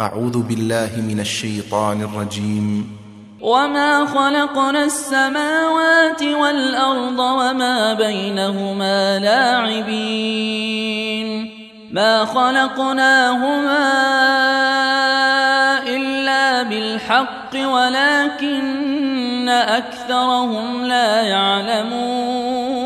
أعوذ بالله من الشيطان الرجيم. وما خلقنا السماوات والارض وما بينهما لاعبين. ما خلقناهما الا بالحق ولكن اكثرهم لا يعلمون.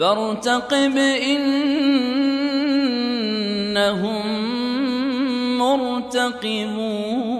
فارتقب إنهم مرتقبون.